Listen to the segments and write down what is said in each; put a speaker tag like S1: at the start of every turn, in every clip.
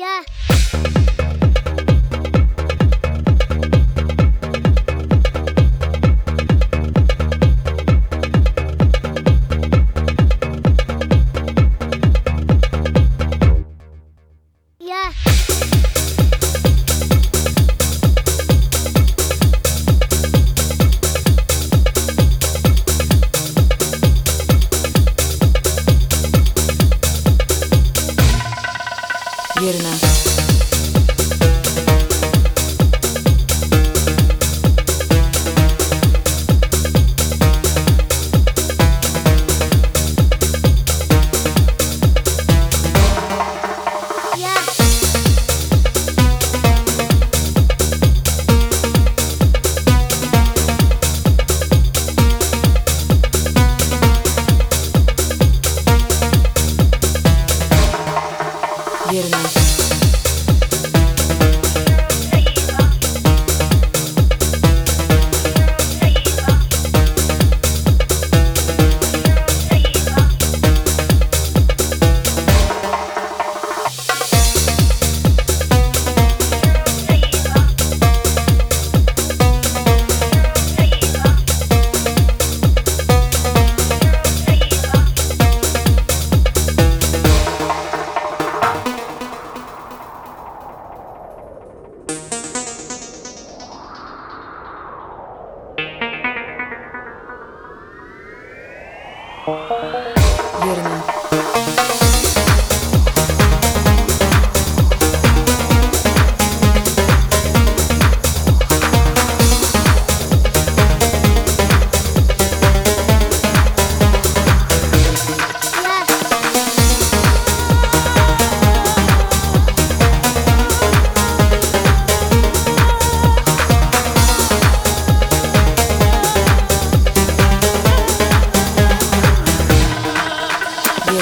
S1: yeah. Vierna.
S2: Верно.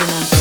S3: Nirvana.